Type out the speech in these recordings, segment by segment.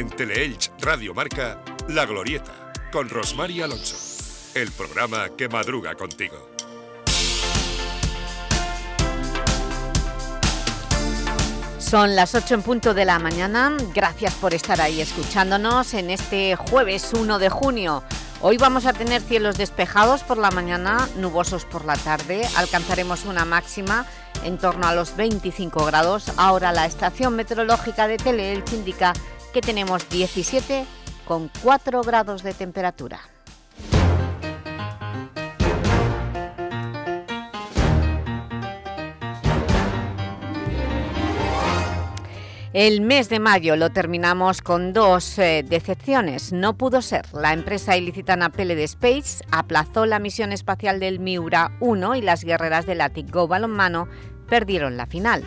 En Teleelch Radio Marca, La Glorieta, con Rosmar Alonso. El programa que madruga contigo. Son las 8 en punto de la mañana. Gracias por estar ahí escuchándonos en este jueves 1 de junio. Hoy vamos a tener cielos despejados por la mañana, nubosos por la tarde. Alcanzaremos una máxima en torno a los 25 grados. Ahora la estación meteorológica de Teleelch indica que tenemos 17 con 4 grados de temperatura. El mes de mayo lo terminamos con dos eh, decepciones. No pudo ser. La empresa ilicitana Peled Space aplazó la misión espacial del Miura 1 y las guerreras del Attic Go balonmano perdieron la final.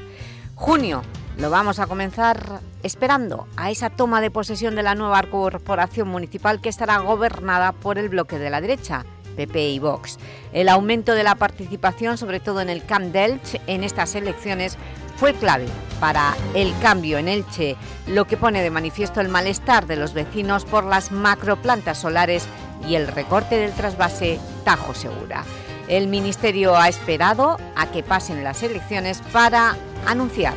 Junio lo vamos a comenzar esperando a esa toma de posesión de la nueva corporación municipal que estará gobernada por el bloque de la derecha, PP y Vox. El aumento de la participación, sobre todo en el Camp Delch, en estas elecciones fue clave para el cambio en Elche, lo que pone de manifiesto el malestar de los vecinos por las macroplantas solares y el recorte del trasvase Tajo Segura. El Ministerio ha esperado a que pasen las elecciones para anunciar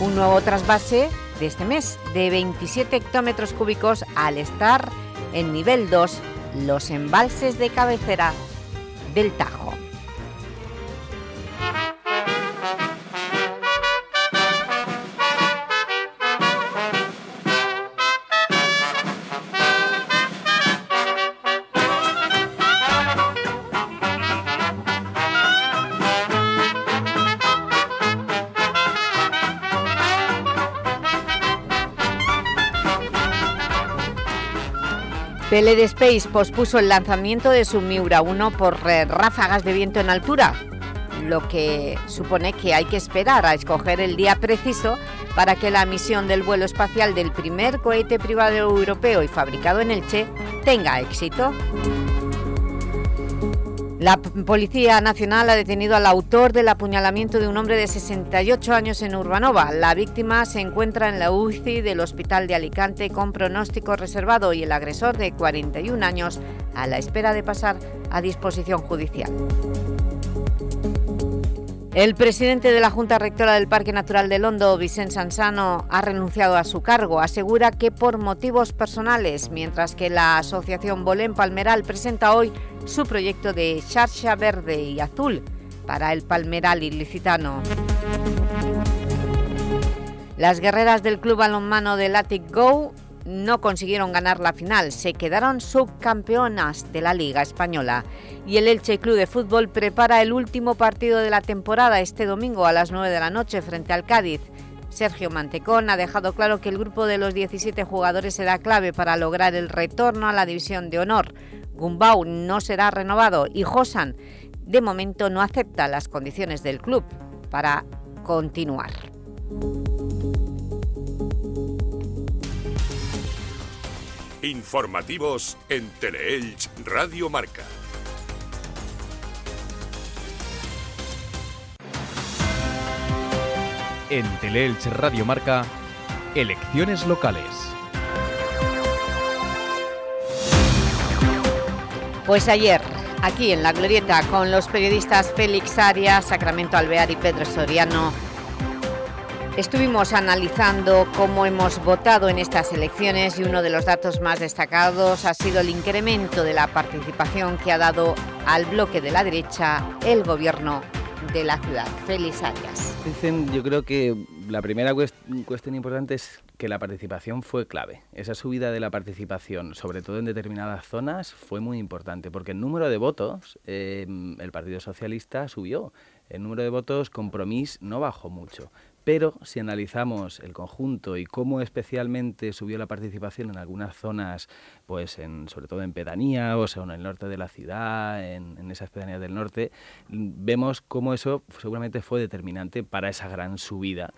un nuevo trasvase de este mes de 27 hectómetros cúbicos al estar en nivel 2 los embalses de cabecera del Tajo. PLD Space pospuso el lanzamiento de su Miura 1 por eh, ráfagas de viento en altura, lo que supone que hay que esperar a escoger el día preciso para que la misión del vuelo espacial del primer cohete privado europeo y fabricado en Elche tenga éxito. La Policía Nacional ha detenido al autor del apuñalamiento de un hombre de 68 años en Urbanova. La víctima se encuentra en la UCI del Hospital de Alicante con pronóstico reservado y el agresor de 41 años a la espera de pasar a disposición judicial. El presidente de la Junta Rectora del Parque Natural de Londo, Vicente Sansano, ha renunciado a su cargo. Asegura que por motivos personales, mientras que la asociación Bolén Palmeral presenta hoy su proyecto de charcha verde y azul para el palmeral ilicitano. Las guerreras del Club Balonmano del Attic no consiguieron ganar la final, se quedaron subcampeonas de la Liga Española. Y el Elche Club de Fútbol prepara el último partido de la temporada este domingo a las 9 de la noche frente al Cádiz. Sergio Mantecón ha dejado claro que el grupo de los 17 jugadores será clave para lograr el retorno a la División de Honor. Gumbau no será renovado y Josan, de momento, no acepta las condiciones del club para continuar. Informativos en Teleelch Radio Marca. En Teleelch Radio Marca, elecciones locales. Pues ayer, aquí en La Glorieta, con los periodistas Félix Arias, Sacramento Alvear y Pedro Soriano, Estuvimos analizando cómo hemos votado en estas elecciones y uno de los datos más destacados ha sido el incremento de la participación que ha dado al bloque de la derecha el gobierno de la ciudad. Félix Arias. Dicen, yo creo que la primera cuestión importante es que la participación fue clave. Esa subida de la participación, sobre todo en determinadas zonas, fue muy importante, porque el número de votos, eh, el Partido Socialista subió. El número de votos, Compromís no bajó mucho. Pero si analizamos el conjunto y cómo especialmente subió la participación en algunas zonas, pues en, sobre todo en pedanía, o sea, en el norte de la ciudad, en, esas pedanías del norte, vemos cómo eso seguramente fue determinante para esa gran subida.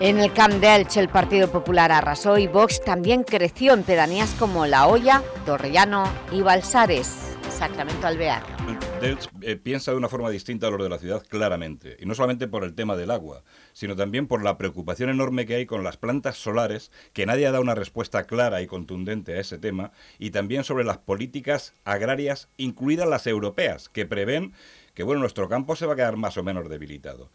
En el Camp de Elche el Partido Popular arrasó y Vox también creció en pedanías como La Hoya, Torrellano y Balsares, Sacramento Alvear. Delch eh, piensa de una forma distinta a los de la ciudad claramente, y no solamente por el tema del agua, sino también por la preocupación enorme que hay con las plantas solares, que nadie ha dado una respuesta clara y contundente a ese tema, y también sobre las políticas agrarias, incluidas las europeas, que prevén que bueno, nuestro campo se va a quedar más o menos debilitado.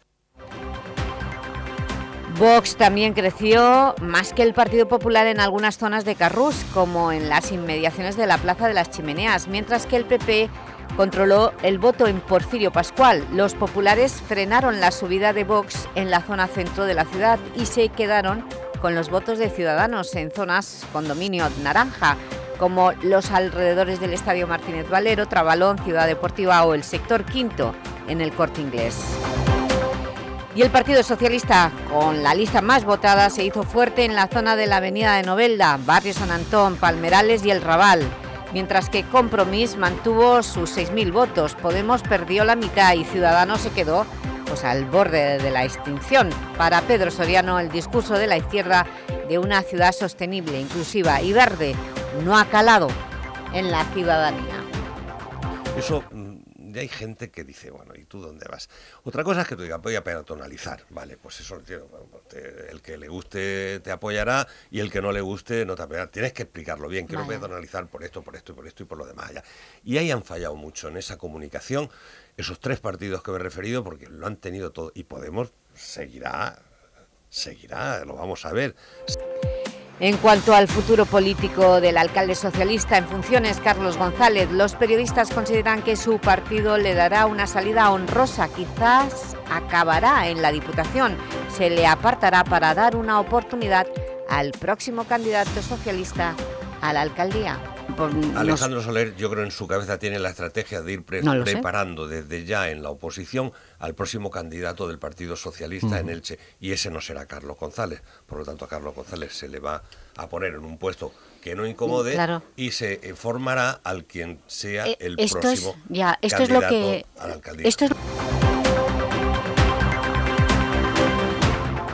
Vox también creció más que el Partido Popular en algunas zonas de Carrús, como en las inmediaciones de la Plaza de las Chimeneas, mientras que el PP controló el voto en Porfirio Pascual. Los populares frenaron la subida de Vox en la zona centro de la ciudad y se quedaron con los votos de Ciudadanos en zonas con dominio naranja, como los alrededores del Estadio Martínez Valero, Trabalón, Ciudad Deportiva o el sector quinto en el Corte Inglés. Y el Partido Socialista, con la lista más votada, se hizo fuerte en la zona de la avenida de Novelda, Barrio San Antón, Palmerales y El Raval, mientras que Compromís mantuvo sus 6.000 votos, Podemos perdió la mitad y Ciudadanos se quedó pues, al borde de la extinción. Para Pedro Soriano, el discurso de la izquierda de una ciudad sostenible, inclusiva y verde no ha calado en la ciudadanía. Hay gente que dice, bueno, ¿y tú dónde vas? Otra cosa es que tú digas, voy a peatonalizar, vale, pues eso entiendo, pues el que le guste te apoyará y el que no le guste no te apoyará. Tienes que explicarlo bien, quiero peatonalizar por esto, por esto y por esto y por lo demás. Ya. Y ahí han fallado mucho en esa comunicación esos tres partidos que me he referido porque lo han tenido todo y Podemos seguirá, seguirá, lo vamos a ver. En cuanto al futuro político del alcalde socialista en funciones, Carlos González, los periodistas consideran que su partido le dará una salida honrosa, quizás acabará en la Diputación, se le apartará para dar una oportunidad al próximo candidato socialista a la alcaldía. Alejandro Soler, yo creo en su cabeza tiene la estrategia de ir preparando desde ya en la oposición al próximo candidato del Partido Socialista en Elche, y ese no será Carlos González. Por lo tanto, a Carlos González se le va a poner en un puesto que no incomode y se formará al quien sea eh, el próximo ya, esto candidato es lo que, a la alcaldía.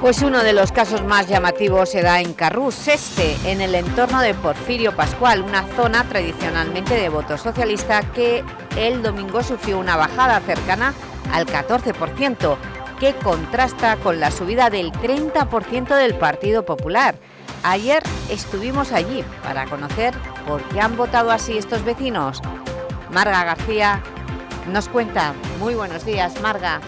Pues uno de los casos más llamativos se da en Carrús Este, en el entorno de Porfirio Pascual, una zona tradicionalmente de voto socialista que el domingo sufrió una bajada cercana al 14%, que contrasta con la subida del 30% del Partido Popular. Ayer estuvimos allí para conocer por qué han votado así estos vecinos. Marga García nos cuenta. Muy buenos días, Marga.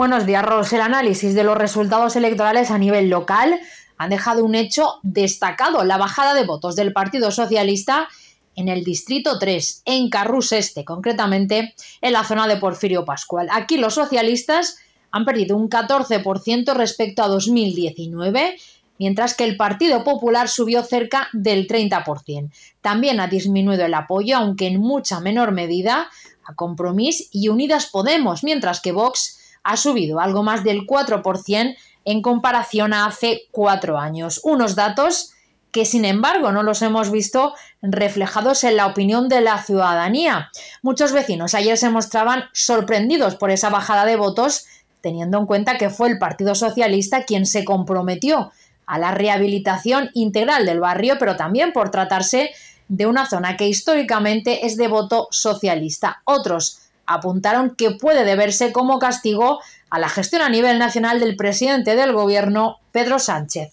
Buenos días, Ros. El análisis de los resultados electorales a nivel local han dejado un hecho destacado, la bajada de votos del Partido Socialista en el Distrito 3, en Carrús Este, concretamente en la zona de Porfirio Pascual. Aquí los socialistas han perdido un 14% respecto a 2019, mientras que el Partido Popular subió cerca del 30%. También ha disminuido el apoyo, aunque en mucha menor medida, a Compromís y Unidas Podemos, mientras que Vox ha subido algo más del 4% en comparación a hace cuatro años. Unos datos que sin embargo no los hemos visto reflejados en la opinión de la ciudadanía. Muchos vecinos ayer se mostraban sorprendidos por esa bajada de votos, teniendo en cuenta que fue el Partido Socialista quien se comprometió a la rehabilitación integral del barrio, pero también por tratarse de una zona que históricamente es de voto socialista. Otros apuntaron que puede deberse como castigo a la gestión a nivel nacional del presidente del gobierno, Pedro Sánchez.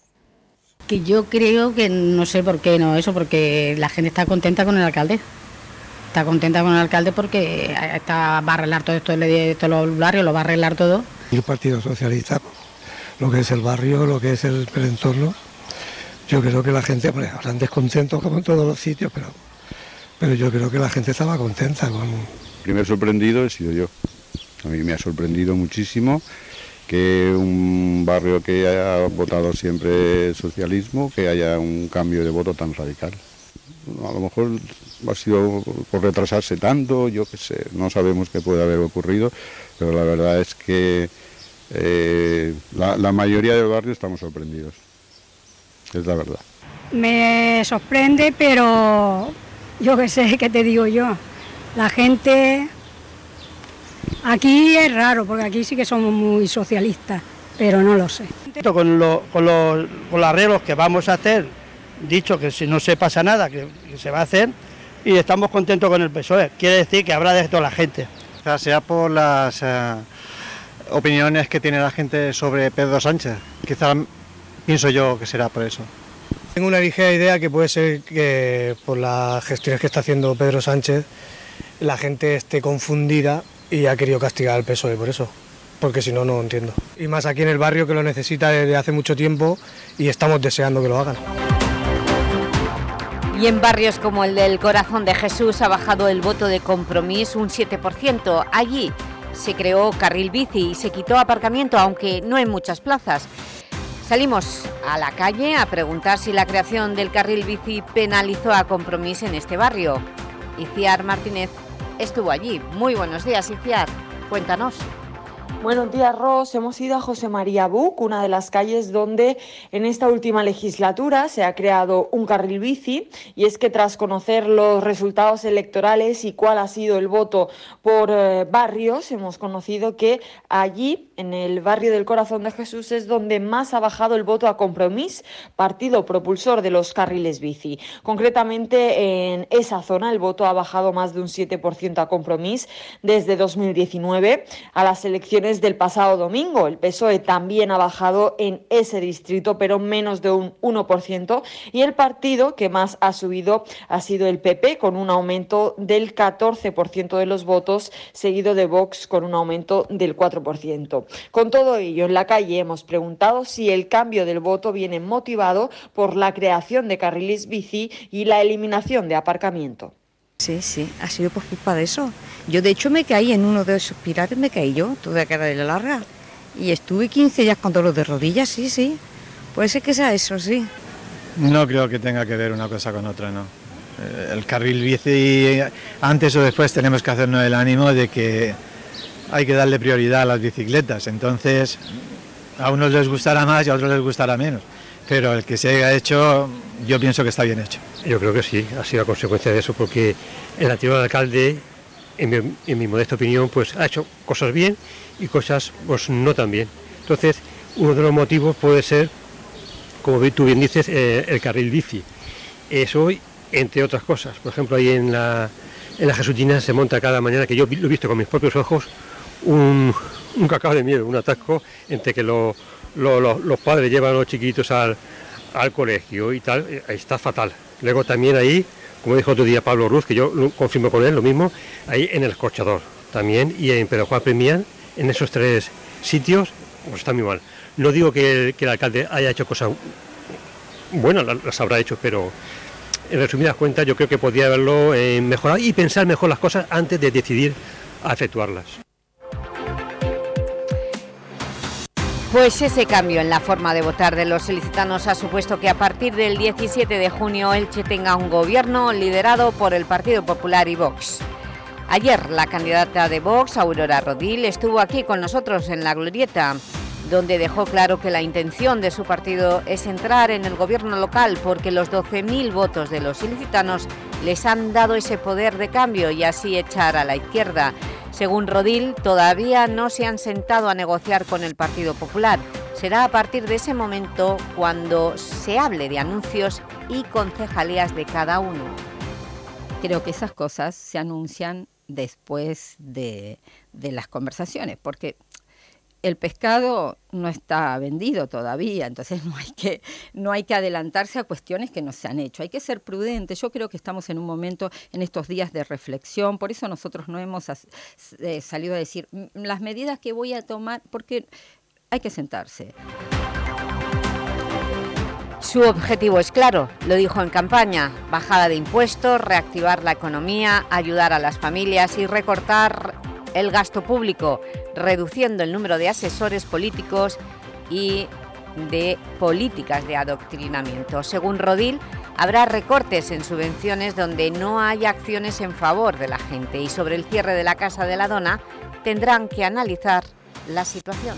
Que yo creo que no sé por qué no eso, porque la gente está contenta con el alcalde. Está contenta con el alcalde porque está, va a arreglar todo esto de los barrios, lo va a arreglar todo. El Partido Socialista, lo que es el barrio, lo que es el, entorno, yo creo que la gente, pues, habrán descontentos como en todos los sitios, pero, pero yo creo que la gente estaba contenta con, primer sorprendido he sido yo. A mí me ha sorprendido muchísimo que un barrio que haya votado siempre socialismo, que haya un cambio de voto tan radical. A lo mejor ha sido por retrasarse tanto, yo qué sé, no sabemos qué puede haber ocurrido, pero la verdad es que eh, la, la mayoría del barrio estamos sorprendidos, es la verdad. Me sorprende, pero yo qué sé, ¿qué te digo yo? La gente aquí es raro, porque aquí sí que somos muy socialistas, pero no lo sé. Con, con, los, arreglos que vamos a hacer, dicho que si no se pasa nada, que, se va a hacer, y estamos contentos con el PSOE. Quiere decir que habrá de toda la gente. Quizás sea por las eh, opiniones que tiene la gente sobre Pedro Sánchez. Quizás pienso yo que será por eso. Tengo una ligera idea que puede ser que por las gestiones que está haciendo Pedro Sánchez la gente esté confundida y ha querido castigar al PSOE por eso, porque si no, no entiendo. Y más aquí en el barrio que lo necesita desde hace mucho tiempo y estamos deseando que lo hagan. Y en barrios como el del Corazón de Jesús ha bajado el voto de compromiso un 7%. Allí se creó carril bici y se quitó aparcamiento, aunque no en muchas plazas. Salimos a la calle a preguntar si la creación del carril bici penalizó a compromiso en este barrio. Iciar Martínez estuvo allí. Muy buenos días, Iciar. Cuéntanos. Buenos días, Ros. Hemos ido a José María Buc, una de las calles donde en esta última legislatura se ha creado un carril bici y es que tras conocer los resultados electorales y cuál ha sido el voto por eh, barrios, hemos conocido que allí, en el barrio del Corazón de Jesús, es donde más ha bajado el voto a Compromís, partido propulsor de los carriles bici. Concretamente, en esa zona el voto ha bajado más de un 7% a Compromís desde 2019 a las elecciones del pasado domingo. El PSOE también ha bajado en ese distrito, pero menos de un 1%. Y el partido que más ha subido ha sido el PP, con un aumento del 14% de los votos, seguido de Vox con un aumento del 4%. Con todo ello, en la calle hemos preguntado si el cambio del voto viene motivado por la creación de carriles bici y la eliminación de aparcamiento. Sí, sí, ha sido por culpa de eso. Yo de hecho me caí en uno de esos pirates, me caí yo, tuve que de larga. Y estuve 15 días con dolor de rodillas, sí, sí. Puede ser que sea eso, sí. No creo que tenga que ver una cosa con otra, no. Eh, el carril bici, antes o después tenemos que hacernos el ánimo de que hay que darle prioridad a las bicicletas. Entonces, a unos les gustará más y a otros les gustará menos pero el que se haya hecho, yo pienso que está bien hecho. Yo creo que sí, ha sido a consecuencia de eso, porque el anterior alcalde, en mi, modesta opinión, pues ha hecho cosas bien y cosas pues no tan bien. Entonces, uno de los motivos puede ser, como tú bien dices, eh, el carril bici. Eso, entre otras cosas. Por ejemplo, ahí en la, en la se monta cada mañana, que yo lo he visto con mis propios ojos, un, cacao de miedo, un atasco entre que lo los padres llevan a los chiquitos al, colegio y tal, eh, está fatal. Luego también ahí, como dijo otro día Pablo Ruz, que yo confirmo con él lo mismo, ahí en el escorchador también y en Pedro Juan Premián, en esos tres sitios, pues está muy mal. No digo que, el alcalde haya hecho cosas buenas, las, habrá hecho, pero en resumidas cuentas yo creo que podría haberlo eh, mejorado y pensar mejor las cosas antes de decidir a efectuarlas. Pues ese cambio en la forma de votar de los ilicitanos ha supuesto que a partir del 17 de junio Elche tenga un gobierno liderado por el Partido Popular y Vox. Ayer la candidata de Vox, Aurora Rodil, estuvo aquí con nosotros en La Glorieta, donde dejó claro que la intención de su partido es entrar en el gobierno local porque los 12.000 votos de los ilicitanos les han dado ese poder de cambio y así echar a la izquierda según Rodil, todavía no se han sentado a negociar con el Partido Popular. Será a partir de ese momento cuando se hable de anuncios y concejalías de cada uno. Creo que esas cosas se anuncian después de, de las conversaciones, porque el pescado no está vendido todavía, entonces no hay que no hay que adelantarse a cuestiones que no se han hecho. Hay que ser prudentes. Yo creo que estamos en un momento en estos días de reflexión, por eso nosotros no hemos eh, salido a decir las medidas que voy a tomar porque hay que sentarse. Su objetivo es claro, lo dijo en campaña, bajada de impuestos, reactivar la economía, ayudar a las familias y recortar el gasto público, reduciendo el número de asesores políticos y de políticas de adoctrinamiento. Según Rodil, habrá recortes en subvenciones donde no haya acciones en favor de la gente y sobre el cierre de la Casa de la Dona tendrán que analizar la situación.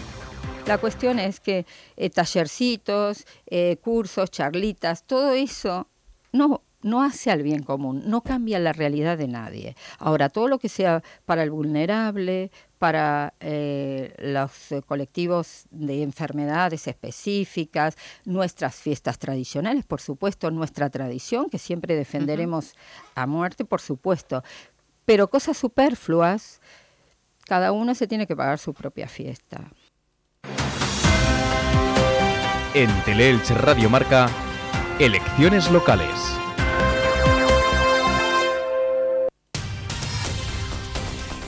La cuestión es que eh, tallercitos, eh, cursos, charlitas, todo eso no no hace al bien común, no cambia la realidad de nadie. Ahora, todo lo que sea para el vulnerable, para eh, los eh, colectivos de enfermedades específicas, nuestras fiestas tradicionales, por supuesto, nuestra tradición, que siempre defenderemos a muerte, por supuesto, pero cosas superfluas, cada uno se tiene que pagar su propia fiesta. En Teleelch Radio Marca, elecciones locales.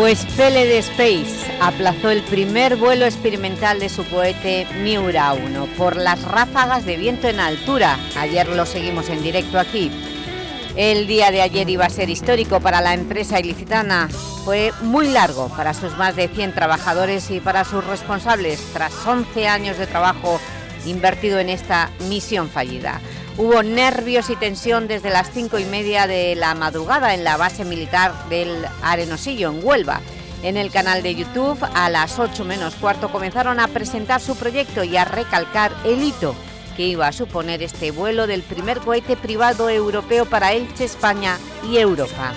Pues PLD Space aplazó el primer vuelo experimental de su cohete Miura 1 por las ráfagas de viento en altura. Ayer lo seguimos en directo aquí. El día de ayer iba a ser histórico para la empresa ilicitana. Fue muy largo para sus más de 100 trabajadores y para sus responsables tras 11 años de trabajo invertido en esta misión fallida. Hubo nervios y tensión desde las cinco y media de la madrugada en la base militar del Arenosillo, en Huelva. En el canal de YouTube, a las 8 menos cuarto, comenzaron a presentar su proyecto y a recalcar el hito que iba a suponer este vuelo del primer cohete privado europeo para Elche, España y Europa.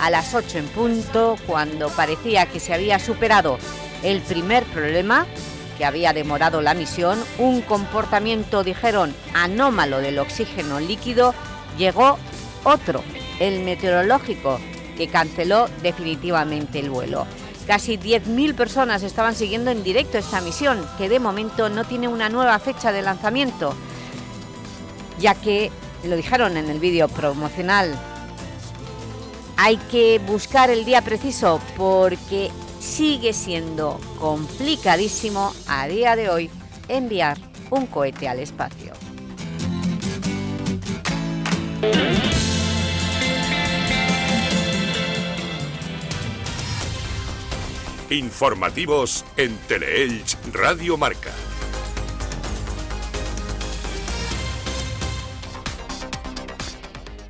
A las 8 en punto, cuando parecía que se había superado el primer problema, que había demorado la misión, un comportamiento, dijeron, anómalo del oxígeno líquido, llegó otro, el meteorológico, que canceló definitivamente el vuelo. Casi 10.000 personas estaban siguiendo en directo esta misión, que de momento no tiene una nueva fecha de lanzamiento, ya que, lo dijeron en el vídeo promocional, hay que buscar el día preciso porque sigue siendo complicadísimo a día de hoy enviar un cohete al espacio. Informativos en Teleelch Radio Marca.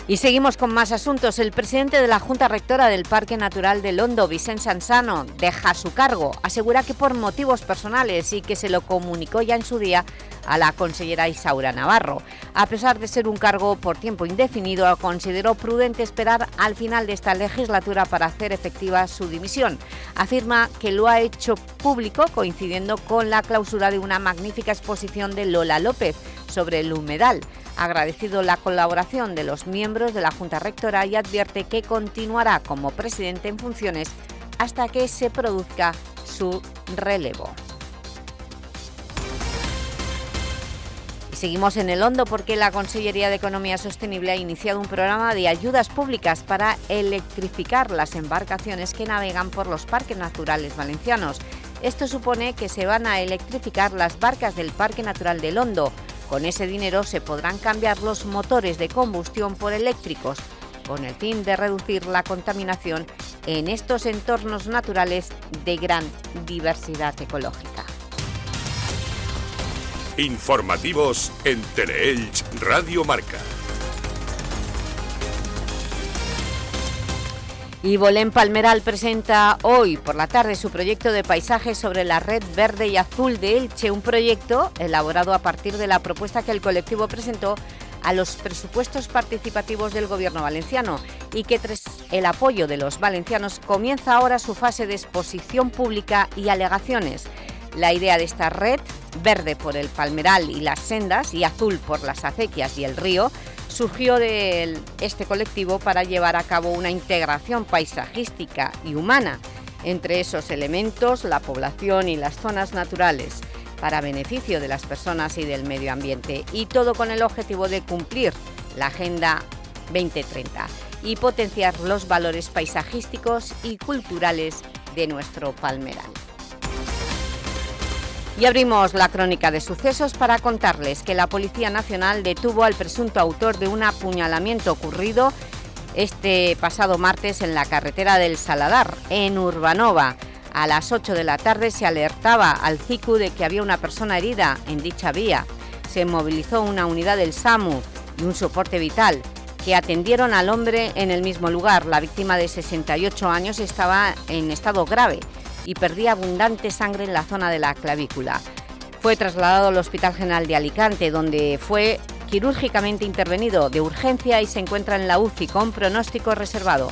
Y seguimos con más asuntos. El presidente de la Junta Rectora del Parque Natural de Londo, Vicente Sansano, deja su cargo. Asegura que por motivos personales y que se lo comunicó ya en su día a la consellera Isaura Navarro. A pesar de ser un cargo por tiempo indefinido, consideró prudente esperar al final de esta legislatura para hacer efectiva su dimisión. Afirma que lo ha hecho público coincidiendo con la clausura de una magnífica exposición de Lola López sobre el humedal agradecido la colaboración de los miembros de la Junta Rectora y advierte que continuará como presidente en funciones hasta que se produzca su relevo. Seguimos en el hondo porque la Consellería de Economía Sostenible ha iniciado un programa de ayudas públicas para electrificar las embarcaciones que navegan por los parques naturales valencianos. Esto supone que se van a electrificar las barcas del Parque Natural del Hondo, con ese dinero se podrán cambiar los motores de combustión por eléctricos, con el fin de reducir la contaminación en estos entornos naturales de gran diversidad ecológica. Informativos en Teleelch Radio Marca. Y Bolén Palmeral presenta hoy por la tarde su proyecto de paisaje sobre la red verde y azul de Elche, un proyecto elaborado a partir de la propuesta que el colectivo presentó a los presupuestos participativos del Gobierno valenciano y que tras el apoyo de los valencianos comienza ahora su fase de exposición pública y alegaciones. La idea de esta red, verde por el palmeral y las sendas y azul por las acequias y el río, surgió de este colectivo para llevar a cabo una integración paisajística y humana entre esos elementos, la población y las zonas naturales, para beneficio de las personas y del medio ambiente, y todo con el objetivo de cumplir la Agenda 2030 y potenciar los valores paisajísticos y culturales de nuestro palmeral. Y abrimos la crónica de sucesos para contarles que la Policía Nacional detuvo al presunto autor de un apuñalamiento ocurrido este pasado martes en la carretera del Saladar, en Urbanova. A las 8 de la tarde se alertaba al CICU de que había una persona herida en dicha vía. Se movilizó una unidad del SAMU y un soporte vital que atendieron al hombre en el mismo lugar. La víctima de 68 años estaba en estado grave y perdía abundante sangre en la zona de la clavícula. Fue trasladado al Hospital General de Alicante, donde fue quirúrgicamente intervenido de urgencia y se encuentra en la UCI con pronóstico reservado.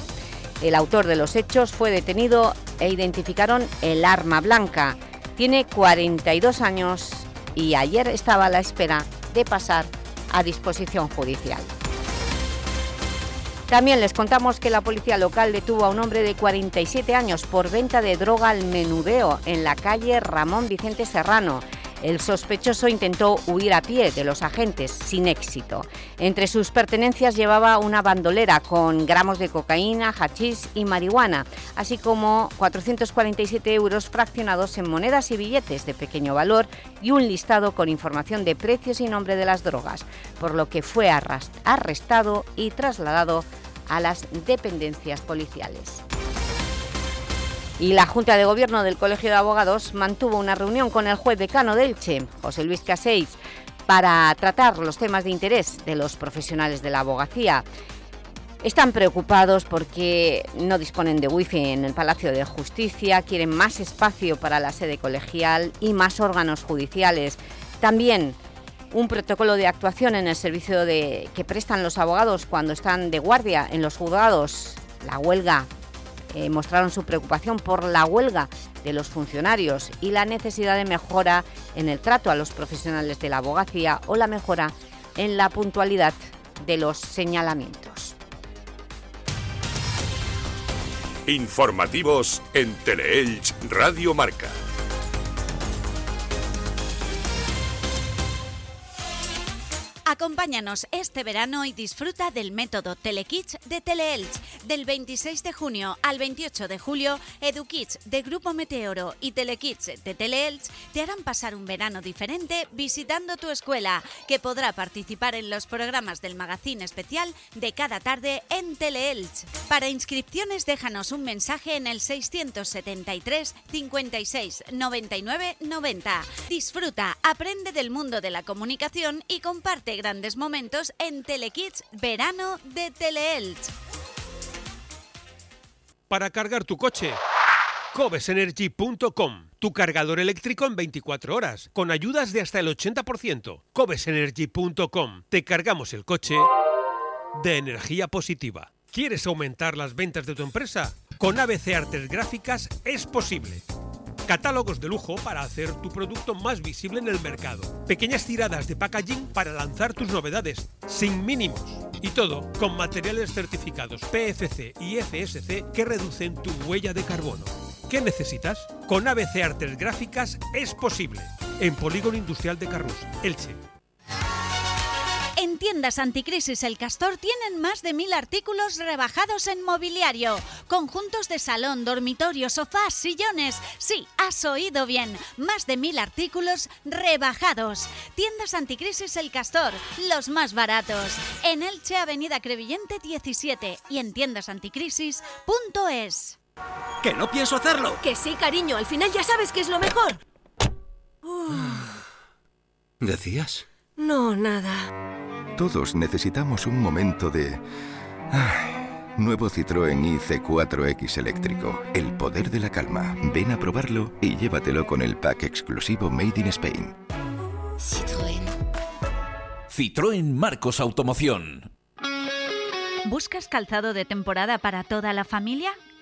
El autor de los hechos fue detenido e identificaron el arma blanca. Tiene 42 años y ayer estaba a la espera de pasar a disposición judicial. También les contamos que la policía local detuvo a un hombre de 47 años por venta de droga al menudeo en la calle Ramón Vicente Serrano. El sospechoso intentó huir a pie de los agentes, sin éxito. Entre sus pertenencias llevaba una bandolera con gramos de cocaína, hachís y marihuana, así como 447 euros fraccionados en monedas y billetes de pequeño valor y un listado con información de precios y nombre de las drogas, por lo que fue arrestado y trasladado a las dependencias policiales. Y la Junta de Gobierno del Colegio de Abogados mantuvo una reunión con el juez decano de Elche, José Luis Caseis, para tratar los temas de interés de los profesionales de la abogacía. Están preocupados porque no disponen de wifi en el Palacio de Justicia, quieren más espacio para la sede colegial y más órganos judiciales. También un protocolo de actuación en el servicio de, que prestan los abogados cuando están de guardia en los juzgados. La huelga eh, mostraron su preocupación por la huelga de los funcionarios y la necesidad de mejora en el trato a los profesionales de la abogacía o la mejora en la puntualidad de los señalamientos. Informativos en Teleelch Radio Marca. Acompáñanos este verano y disfruta del método Telekids de Teleelch. Del 26 de junio al 28 de julio, EduKids de Grupo Meteoro y Telekids de Teleelch te harán pasar un verano diferente visitando tu escuela, que podrá participar en los programas del magazine especial de cada tarde en Teleelch. Para inscripciones déjanos un mensaje en el 673 56 99 90. Disfruta, aprende del mundo de la comunicación y comparte grandes momentos en Telekids Verano de Teleelch. Para cargar tu coche, cobesenergy.com, tu cargador eléctrico en 24 horas, con ayudas de hasta el 80%. cobesenergy.com, te cargamos el coche de energía positiva. ¿Quieres aumentar las ventas de tu empresa? Con ABC Artes Gráficas es posible. Catálogos de lujo para hacer tu producto más visible en el mercado. Pequeñas tiradas de packaging para lanzar tus novedades, sin mínimos. Y todo con materiales certificados PFC y FSC que reducen tu huella de carbono. ¿Qué necesitas? Con ABC Artes Gráficas es posible. En Polígono Industrial de Carrus, Elche. En tiendas anticrisis El Castor tienen más de mil artículos rebajados en mobiliario. Conjuntos de salón, dormitorio, sofás, sillones. Sí, has oído bien. Más de mil artículos rebajados. Tiendas anticrisis El Castor, los más baratos. En Elche, Avenida Crevillente 17 y en tiendasanticrisis.es. ¡Que no pienso hacerlo! Que sí, cariño, al final ya sabes que es lo mejor. ¿Decías? No, nada. Todos necesitamos un momento de... Ay, Nuevo Citroën IC4X eléctrico. El poder de la calma. Ven a probarlo y llévatelo con el pack exclusivo Made in Spain. Citroën. Citroën Marcos Automoción. ¿Buscas calzado de temporada para toda la familia?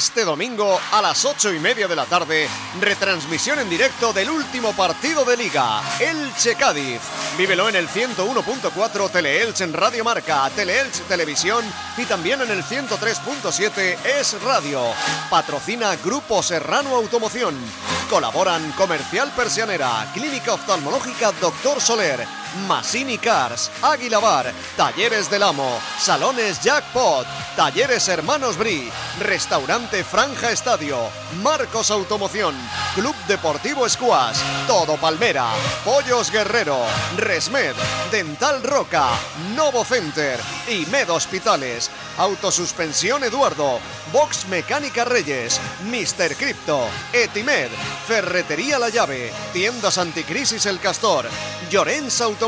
Este domingo a las ocho y media de la tarde, retransmisión en directo del último partido de Liga, Elche Cádiz. Vívelo en el 101.4 Teleelch en Radio Marca, Teleelch Televisión y también en el 103.7 Es Radio. Patrocina Grupo Serrano Automoción. Colaboran Comercial Persianera, Clínica Oftalmológica Doctor Soler, Masini Cars, Águila Bar, Talleres del Amo, Salones Jackpot, Talleres Hermanos Bri, Restaurante Franja Estadio, Marcos Automoción, Club Deportivo Squash, Todo Palmera, Pollos Guerrero, Resmed, Dental Roca, Novo Center y Med Hospitales, Autosuspensión Eduardo, Box Mecánica Reyes, Mr. Crypto, Etimed, Ferretería La Llave, Tiendas Anticrisis El Castor, Llorens Automoción,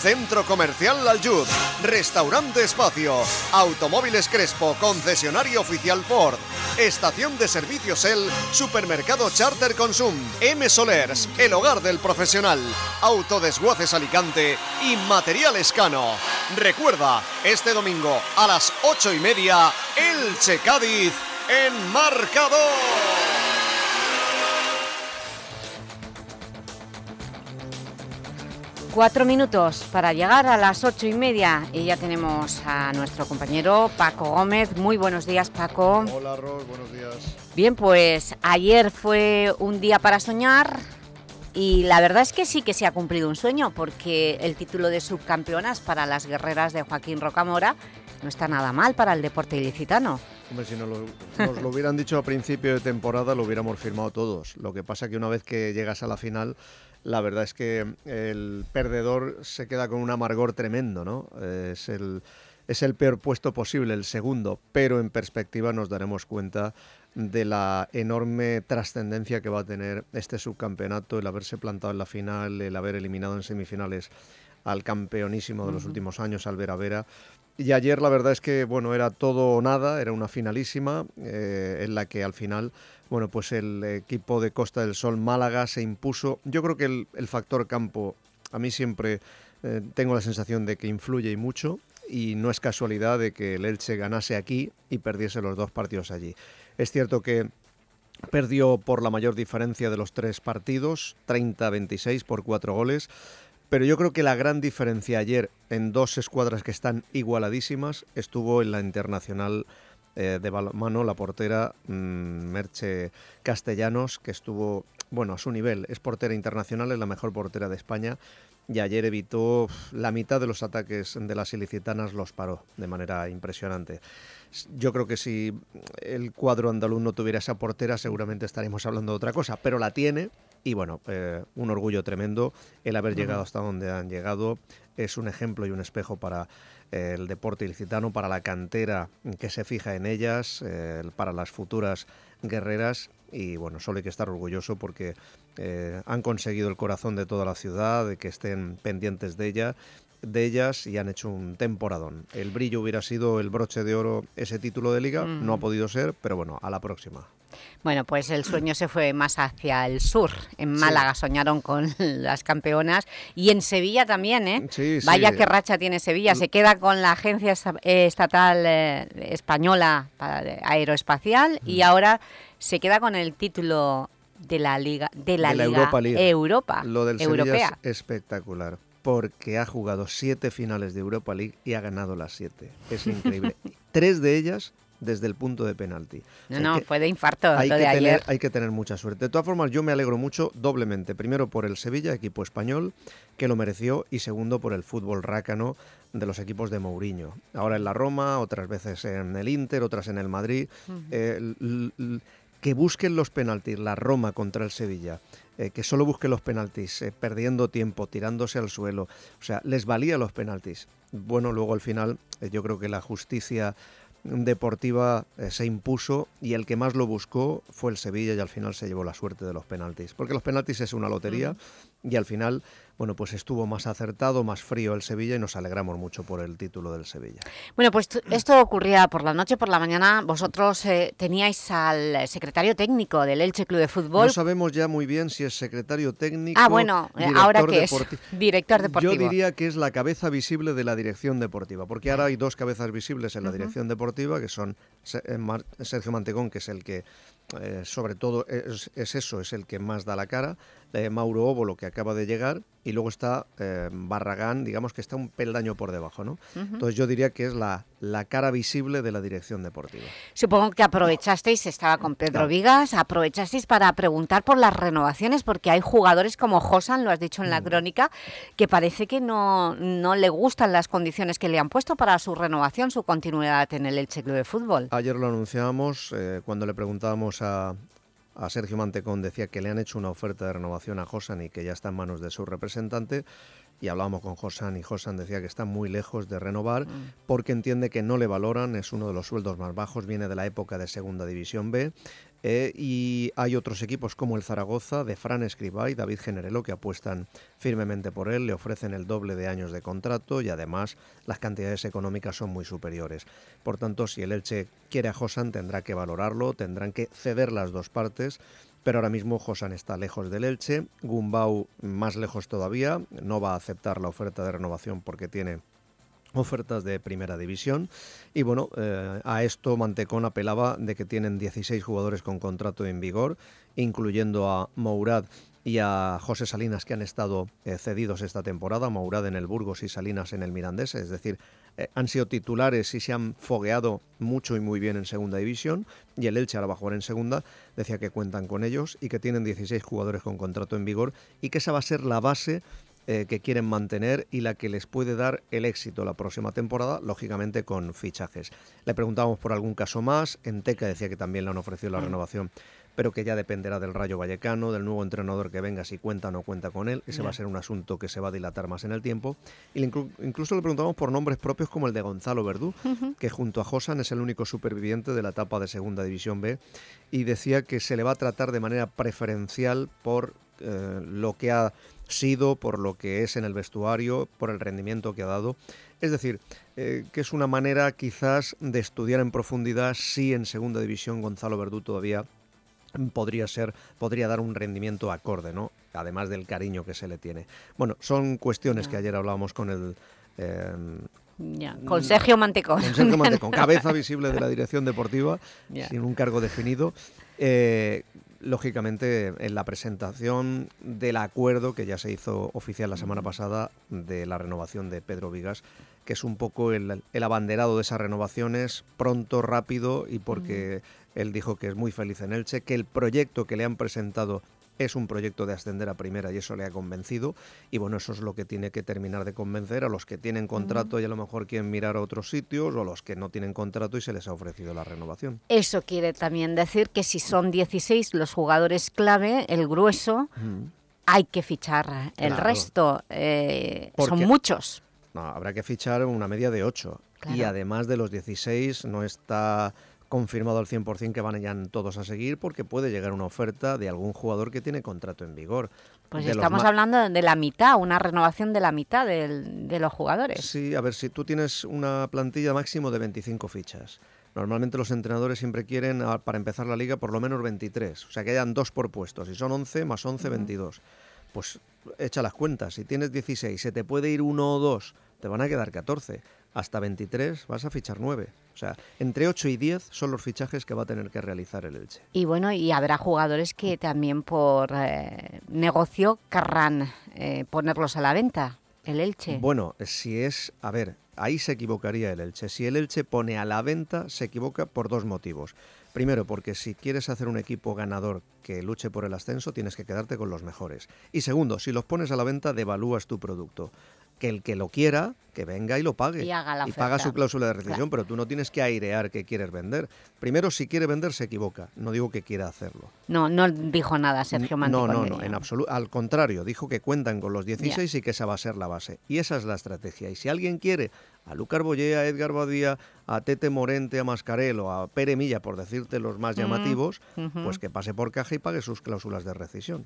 Centro Comercial La Aljud, Restaurante Espacio, Automóviles Crespo, Concesionario Oficial Ford, Estación de Servicios El, Supermercado Charter Consum, M Solers, El Hogar del Profesional, Autodesguaces Alicante y Materiales Cano. Recuerda, este domingo a las ocho y media, Elche Cádiz en marcador. Cuatro minutos para llegar a las ocho y media y ya tenemos a nuestro compañero Paco Gómez. Muy buenos días, Paco. Hola, Ros, buenos días. Bien, pues ayer fue un día para soñar y la verdad es que sí que se ha cumplido un sueño porque el título de subcampeonas para las guerreras de Joaquín Rocamora no está nada mal para el deporte ilicitano. Hombre, si nos lo, nos lo hubieran dicho a principio de temporada lo hubiéramos firmado todos. Lo que pasa que una vez que llegas a la final la verdad es que el perdedor se queda con un amargor tremendo, ¿no? Es el, es el peor puesto posible, el segundo, pero en perspectiva nos daremos cuenta de la enorme trascendencia que va a tener este subcampeonato, el haberse plantado en la final, el haber eliminado en semifinales al campeonísimo de los últimos años, al Vera Vera. Y ayer la verdad es que bueno era todo o nada, era una finalísima eh, en la que al final bueno pues el equipo de Costa del Sol Málaga se impuso. Yo creo que el, factor campo a mí siempre eh, tengo la sensación de que influye y mucho y no es casualidad de que el Elche ganase aquí y perdiese los dos partidos allí. Es cierto que perdió por la mayor diferencia de los tres partidos, 30-26 por cuatro goles. Pero yo creo que la gran diferencia ayer en dos escuadras que están igualadísimas estuvo en la internacional eh, de balonmano, la portera mmm, Merche Castellanos, que estuvo, bueno, a su nivel. Es portera internacional, es la mejor portera de España y ayer evitó la mitad de los ataques de las ilicitanas, los paró de manera impresionante. Yo creo que si el cuadro andaluz no tuviera esa portera, seguramente estaríamos hablando de otra cosa, pero la tiene y bueno, eh, un orgullo tremendo el haber llegado hasta donde han llegado. Es un ejemplo y un espejo para eh, el deporte ilicitano, para la cantera que se fija en ellas, eh, para las futuras guerreras. Y bueno, solo hay que estar orgulloso porque eh, han conseguido el corazón de toda la ciudad, de que estén pendientes de ella de ellas y han hecho un temporadón. El brillo hubiera sido el broche de oro ese título de liga, mm. no ha podido ser, pero bueno, a la próxima. Bueno, pues el sueño se fue más hacia el sur. En Málaga sí. soñaron con las campeonas y en Sevilla también, ¿eh? Sí, Vaya sí. que racha tiene Sevilla. Se queda con la Agencia Estatal eh, Española Aeroespacial mm. y ahora se queda con el título de la Liga, de la, de la Liga Europa, League. Europa Lo del Europea. Sevilla es espectacular porque ha jugado siete finales de Europa League y ha ganado las siete. Es increíble. Tres de ellas desde el punto de penalti. No, o sea, no, fue de infarto hay lo que de tener, ayer. Hay que tener mucha suerte. De todas formas, yo me alegro mucho doblemente. Primero por el Sevilla, equipo español, que lo mereció, y segundo por el fútbol rácano de los equipos de Mourinho. Ahora en la Roma, otras veces en el Inter, otras en el Madrid. Uh -huh. eh, que busquen los penaltis, la Roma contra el Sevilla, eh, que solo busquen los penaltis, eh, perdiendo tiempo, tirándose al suelo. O sea, les valía los penaltis. Bueno, luego al final eh, yo creo que la justicia deportiva se impuso y el que más lo buscó fue el Sevilla y al final se llevó la suerte de los penaltis. Porque los penaltis es una lotería uh -huh. y al final, bueno, pues estuvo más acertado, más frío el Sevilla y nos alegramos mucho por el título del Sevilla. Bueno, pues esto ocurría por la noche, por la mañana. Vosotros eh, teníais al secretario técnico del Elche Club de Fútbol. No sabemos ya muy bien si es secretario técnico. Ah, bueno, ahora que es director deportivo. Yo diría que es la cabeza visible de la dirección deportiva, porque ahora hay dos cabezas visibles en la uh -huh. dirección deportiva, que son Sergio Mantecón, que es el que eh, sobre todo es, es eso, es el que más da la cara. Eh, Mauro Óbolo, que acaba de llegar, y luego está eh, Barragán, digamos que está un peldaño por debajo, ¿no? Entonces yo diría que es la, la cara visible de la dirección deportiva. Supongo que aprovechasteis, estaba con Pedro. Vigas, aprovechasteis para preguntar por las renovaciones, porque hay jugadores como Josan, lo has dicho en Mm. la crónica, que parece que no, no le gustan las condiciones que le han puesto para su renovación, su continuidad en el Elche Club de Fútbol. Ayer lo anunciábamos, eh, cuando le preguntábamos a, a Sergio Mantecón, decía que le han hecho una oferta de renovación a Josan y que ya está en manos de su representante. Y hablábamos con Josan y Josan decía que está muy lejos de renovar porque entiende que no le valoran, es uno de los sueldos más bajos, viene de la época de Segunda División B. eh, y hay otros equipos como el Zaragoza, de Fran Escribá y David Generelo, que apuestan firmemente por él, le ofrecen el doble de años de contrato y además las cantidades económicas son muy superiores. Por tanto, si el Elche quiere a Josan, tendrá que valorarlo, tendrán que ceder las dos partes. Pero ahora mismo Josan está lejos del Elche, Gumbau más lejos todavía, no va a aceptar la oferta de renovación porque tiene ofertas de primera división. Y bueno, eh, a esto Mantecón apelaba de que tienen 16 jugadores con contrato en vigor, incluyendo a Mourad y a José Salinas que han estado eh, cedidos esta temporada, Mourad en el Burgos y Salinas en el Mirandés, es decir, eh, han sido titulares y se han fogueado mucho y muy bien en segunda división. Y el Elche ahora va a jugar en segunda, decía que cuentan con ellos y que tienen 16 jugadores con contrato en vigor y que esa va a ser la base eh, que quieren mantener y la que les puede dar el éxito la próxima temporada, lógicamente con fichajes. Le preguntábamos por algún caso más, Enteca decía que también le han ofrecido la Mm. renovación, pero que ya dependerá del Rayo Vallecano, del nuevo entrenador que venga, si cuenta o no cuenta con él. Ese va a ser un asunto que se va a dilatar más en el tiempo. Y inclu- incluso le preguntamos por nombres propios como el de Gonzalo Verdú, que junto a Josan es el único superviviente de la etapa de Segunda División B, y decía que se le va a tratar de manera preferencial por eh, lo que ha sido, por lo que es en el vestuario, por el rendimiento que ha dado. Es decir, eh, que es una manera quizás de estudiar en profundidad si en Segunda División Gonzalo Verdú todavía podría ser podría dar un rendimiento acorde, ¿no? Además del cariño que se le tiene. Bueno, son cuestiones que ayer hablábamos con el eh, Ya, Con Sergio Mantecón. con Sergio Mantecón, cabeza visible de la dirección deportiva, sin un cargo definido. Eh, lógicamente, en la presentación del acuerdo que ya se hizo oficial la semana pasada de la renovación de Pedro Vigas, que es un poco el, el abanderado de esas renovaciones, pronto, rápido, y porque él dijo que es muy feliz en Elche, que el proyecto que le han presentado es un proyecto de ascender a primera y eso le ha convencido. Y bueno, eso es lo que tiene que terminar de convencer a los que tienen contrato y a lo mejor quieren mirar a otros sitios o a los que no tienen contrato y se les ha ofrecido la renovación. Eso quiere también decir que si son 16 los jugadores clave, el grueso, hay que fichar el Claro. resto. eh, son muchos. No, habrá que fichar una media de 8. Y además de los 16 no está confirmado al 100% que van ya todos a seguir porque puede llegar una oferta de algún jugador que tiene contrato en vigor. Pues De estamos hablando de la mitad, una renovación de la mitad del- de los jugadores. Sí, a ver, si tú tienes una plantilla máximo de 25 fichas, normalmente los entrenadores siempre quieren, ah, para empezar la liga, por lo menos 23. O sea, que hayan dos por puesto. Si son 11, más 11, 22. Pues echa las cuentas. Si tienes 16, se te puede ir uno o dos, te van a quedar 14. Hasta 23 vas a fichar 9. O sea, entre 8 y 10 son los fichajes que va a tener que realizar el Elche. Y bueno, y habrá jugadores que también por eh, negocio querrán eh, ponerlos a la venta, el Elche. Bueno, si es, a ver, ahí se equivocaría el Elche. Si el Elche pone a la venta, se equivoca por dos motivos. Primero, porque si quieres hacer un equipo ganador que luche por el ascenso, tienes que quedarte con los mejores. Y segundo, si los pones a la venta, devalúas tu producto. Que el que lo quiera, que venga y lo pague. Y haga la paga oferta. su cláusula de rescisión, Claro. pero tú no tienes que airear que quieres vender. Primero, si quiere vender, se equivoca. No digo que quiera hacerlo. No, no dijo nada Sergio No, Mantecón. no, no, diría. en absoluto. Al contrario, dijo que cuentan con los 16 y que esa va a ser la base. Y esa es la estrategia. Y si alguien quiere a Lucar Bollé, a Edgar Badía, a Tete Morente, a Mascarelo, a Pere Milla, por decirte los más Mm, llamativos, pues que pase por caja y pague sus cláusulas de rescisión.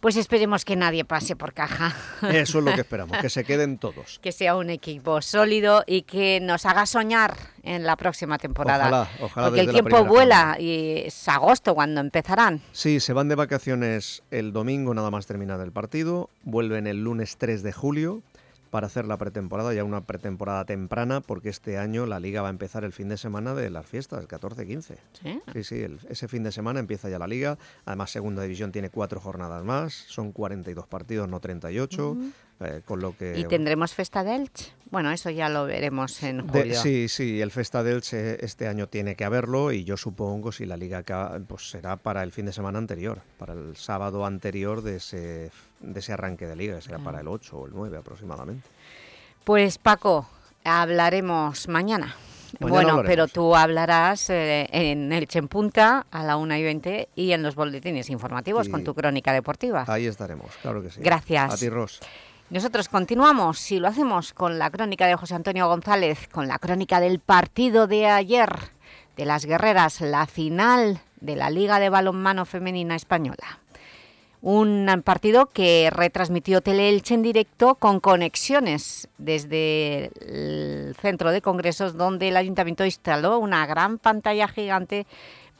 Pues esperemos que nadie pase por caja. Eso es lo que esperamos, que se queden todos. que sea un equipo sólido y que nos haga soñar en la próxima temporada. Ojalá, ojalá Porque el tiempo vuela y es agosto cuando empezarán. Sí, se van de vacaciones el domingo nada más terminar el partido, vuelven el lunes 3 de julio para hacer la pretemporada, ya una pretemporada temprana, porque este año la liga va a empezar el fin de semana de las fiestas, el 14-15. ¿Sí? Sí, sí, el- ese fin de semana empieza ya la liga. Además, segunda división tiene cuatro jornadas más, son 42 partidos, no 38, Ujú. eh, con lo que... ¿Y tendremos Festa de Elche? Bueno, eso ya lo veremos en De- julio. sí, sí, el Festa del Elche este año tiene que haberlo y yo supongo si la liga acaba, pues será para el fin de semana anterior, para el sábado anterior de ese, de ese arranque de liga, que será para el 8 o el 9 aproximadamente. Pues Paco, hablaremos mañana. Mañana bueno, pero tú hablarás eh, en Elche en Punta a la 1 y 20 y en los boletines informativos Y- con tu crónica deportiva. Ahí estaremos, claro que sí. Gracias. A ti, Ros. Nosotros continuamos y lo hacemos con la crónica de José Antonio González, con la crónica del partido de ayer de las guerreras, la final de la Liga de Balonmano Femenina Española. Un partido que retransmitió Teleelche en directo con conexiones desde el centro de congresos donde el Ayuntamiento instaló una gran pantalla gigante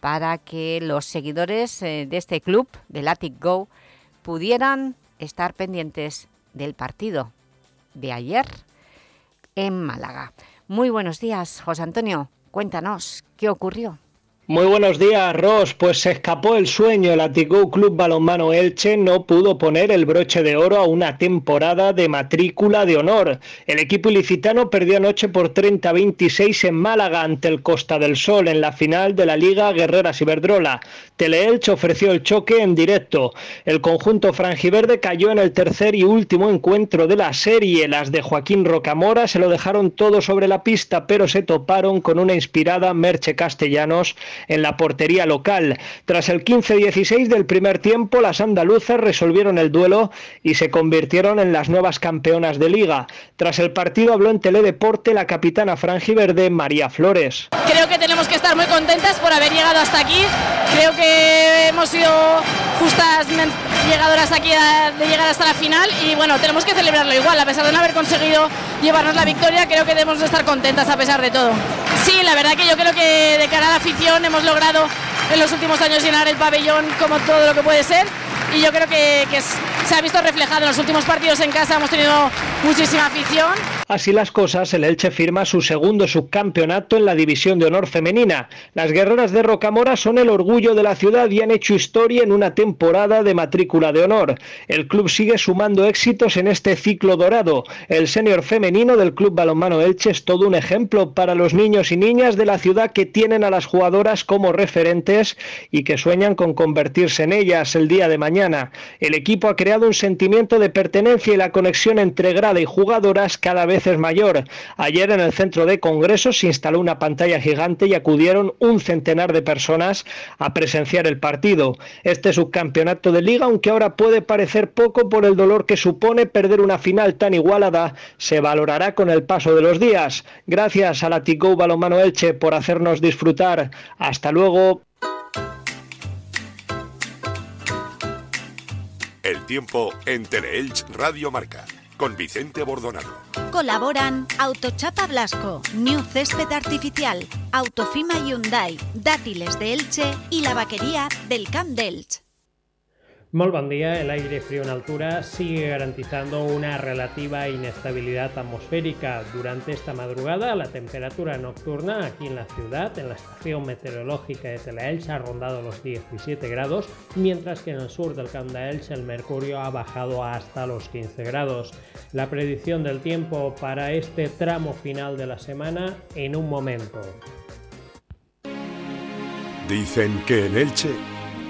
para que los seguidores eh, de este club, del Attic Go, pudieran estar pendientes del partido de ayer en Málaga. Muy buenos días, José Antonio. Cuéntanos, ¿qué ocurrió? Muy buenos días, Ross. Pues se escapó el sueño. El Aticú Club Balonmano Elche no pudo poner el broche de oro a una temporada de matrícula de honor. El equipo ilicitano perdió anoche por 30-26 en Málaga ante el Costa del Sol en la final de la Liga Guerreras Iberdrola. Teleelche ofreció el choque en directo. El conjunto franjiverde cayó en el tercer y último encuentro de la serie. Las de Joaquín Rocamora se lo dejaron todo sobre la pista, pero se toparon con una inspirada Merche Castellanos en la portería local. Tras el 15-16 del primer tiempo, las andaluzas resolvieron el duelo y se convirtieron en las nuevas campeonas de liga. Tras el partido habló en Teledeporte la capitana franjiverde María Flores. Creo que tenemos que estar muy contentas por haber llegado hasta aquí. Creo que hemos sido justas llegadoras aquí de llegar hasta la final y bueno, tenemos que celebrarlo igual, a pesar de no haber conseguido llevarnos la victoria, creo que debemos de estar contentas a pesar de todo. Sí, la verdad que yo creo que de cara a la afición hemos logrado en los últimos años llenar el pabellón como todo lo que puede ser. Y yo creo que, se ha visto reflejado en los últimos partidos en casa, hemos tenido muchísima afición Así las cosas, el Elche firma su segundo subcampeonato en la División de Honor Femenina. Las guerreras de Rocamora son el orgullo de la ciudad y han hecho historia en una temporada de matrícula de honor. El club sigue sumando éxitos en este ciclo dorado. El senior femenino del Club Balonmano Elche es todo un ejemplo para los niños y niñas de la ciudad que tienen a las jugadoras como referentes y que sueñan con convertirse en ellas el día de mañana. El equipo ha creado un sentimiento de pertenencia y la conexión entre grada y jugadoras cada vez es mayor. Ayer en el centro de congresos se instaló una pantalla gigante y acudieron un centenar de personas a presenciar el partido. Este subcampeonato de liga, aunque ahora puede parecer poco por el dolor que supone perder una final tan igualada, se valorará con el paso de los días. Gracias a la Tico Balomano Elche por hacernos disfrutar. Hasta luego. El tiempo en Teleelch Radio Marca con Vicente Bordonado. Colaboran Autochapa Blasco, New Césped Artificial, Autofima Hyundai, Dátiles de Elche y la vaquería del Camp d'Elche. Molt bon dia. El aire frío en altura sigue garantizando una relativa inestabilidad atmosférica. Durante esta madrugada, la temperatura nocturna aquí en la ciudad, en la estación meteorológica de Telaelch, ha rondado los 17 grados, mientras que en el sur del Camp d'Elche el mercurio ha bajado hasta los 15 grados. La predicción del tiempo para este tramo final de la semana en un momento. Dicen que en Elche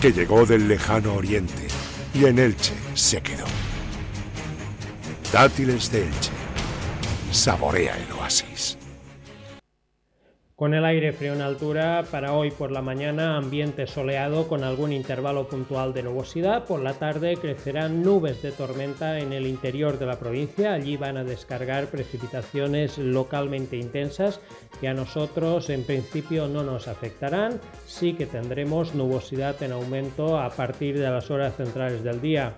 que llegó del lejano oriente y en Elche se quedó. Dátiles de Elche. Saborea el oasis. Con el aire frío en altura, para hoy por la mañana ambiente soleado con algún intervalo puntual de nubosidad. Por la tarde crecerán nubes de tormenta en el interior de la provincia. Allí van a descargar precipitaciones localmente intensas que a nosotros en principio no nos afectarán. Sí que tendremos nubosidad en aumento a partir de las horas centrales del día.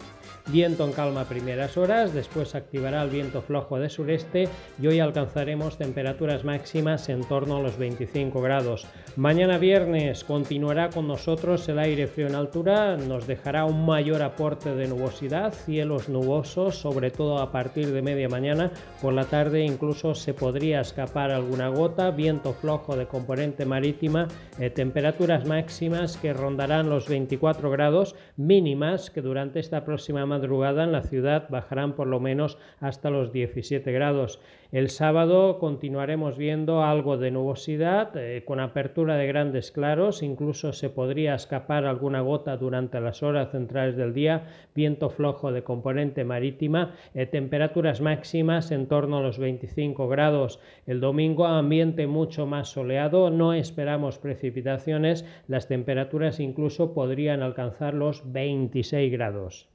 Viento en calma primeras horas, después activará el viento flojo de sureste y hoy alcanzaremos temperaturas máximas en torno a los 25 grados. Mañana viernes continuará con nosotros el aire frío en altura, nos dejará un mayor aporte de nubosidad, cielos nubosos, sobre todo a partir de media mañana. Por la tarde incluso se podría escapar alguna gota, viento flojo de componente marítima, eh, temperaturas máximas que rondarán los 24 grados mínimas que durante esta próxima madrugada en la ciudad bajarán por lo menos hasta los 17 grados. El sábado continuaremos viendo algo de nubosidad eh, con apertura de grandes claros, incluso se podría escapar alguna gota durante las horas centrales del día, viento flojo de componente marítima, eh, temperaturas máximas en torno a los 25 grados. El domingo ambiente mucho más soleado, no esperamos precipitaciones, las temperaturas incluso podrían alcanzar los 26 grados.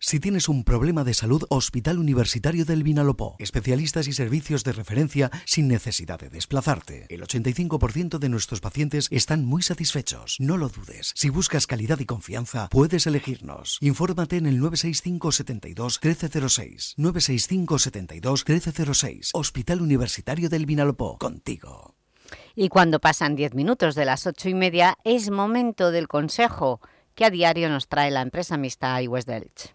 Si tienes un problema de salud, Hospital Universitario del Vinalopó. Especialistas y servicios de referencia sin necesidad de desplazarte. El 85% de nuestros pacientes están muy satisfechos. No lo dudes. Si buscas calidad y confianza, puedes elegirnos. Infórmate en el 965 72 1306. 965 72 1306. Hospital Universitario del Vinalopó. Contigo. Y cuando pasan 10 minutos de las 8 y media, es momento del consejo que a diario nos trae la empresa mixta iWest Delch.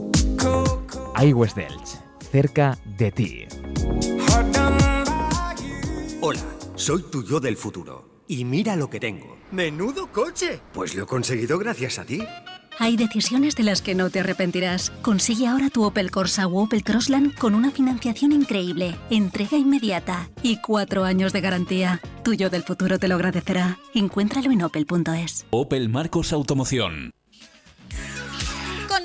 iWest Delch, cerca de ti. Hola, soy tu yo del futuro. Y mira lo que tengo. ¡Menudo coche! Pues lo he conseguido gracias a ti. Hay decisiones de las que no te arrepentirás. Consigue ahora tu Opel Corsa o Opel Crossland con una financiación increíble, entrega inmediata y cuatro años de garantía. Tuyo del futuro te lo agradecerá. Encuéntralo en opel.es. Opel Marcos Automoción.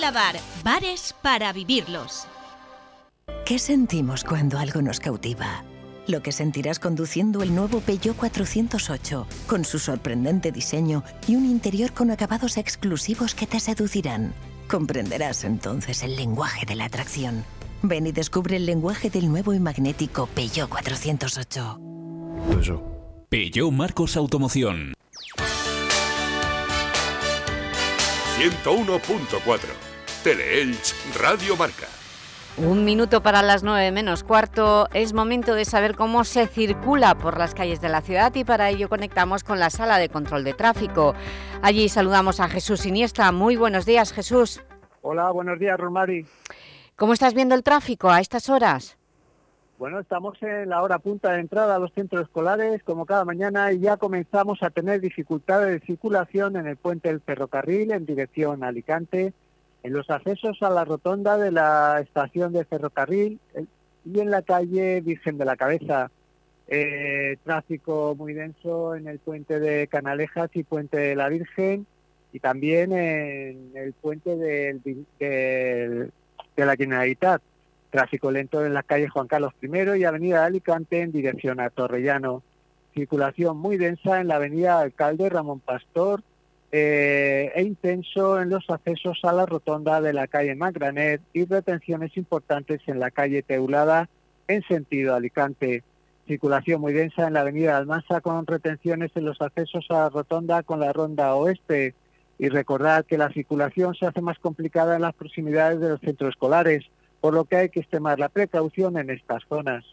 Bar, bares para vivirlos. ¿Qué sentimos cuando algo nos cautiva? lo que sentirás conduciendo el nuevo Peugeot 408, con su sorprendente diseño y un interior con acabados exclusivos que te seducirán. Comprenderás entonces el lenguaje de la atracción. Ven y descubre el lenguaje del nuevo y magnético Peugeot 408. Peugeot Marcos Automoción. 101.4 Teleelch Radio Marca. Un minuto para las nueve menos cuarto. Es momento de saber cómo se circula por las calles de la ciudad y para ello conectamos con la sala de control de tráfico. Allí saludamos a Jesús Iniesta. Muy buenos días, Jesús. Hola, buenos días, Romari. ¿Cómo estás viendo el tráfico a estas horas? Bueno, estamos en la hora punta de entrada a los centros escolares, como cada mañana, y ya comenzamos a tener dificultades de circulación en el puente del ferrocarril en dirección a Alicante, en los accesos a la rotonda de la estación de ferrocarril y en la calle Virgen de la Cabeza. Eh, tráfico muy denso en el puente de Canalejas y puente de la Virgen y también en el puente de la Generalitat. Tráfico lento en la calle Juan Carlos I y avenida Alicante en dirección a Torrellano. Circulación muy densa en la avenida Alcalde Ramón Pastor eh, e intenso en los accesos a la rotonda de la calle Magranet y retenciones importantes en la calle Teulada en sentido Alicante. Circulación muy densa en la avenida Almansa con retenciones en los accesos a la rotonda con la ronda oeste. Y recordar que la circulación se hace más complicada en las proximidades de los centros escolares, por lo que hay que extremar la precaución en estas zonas.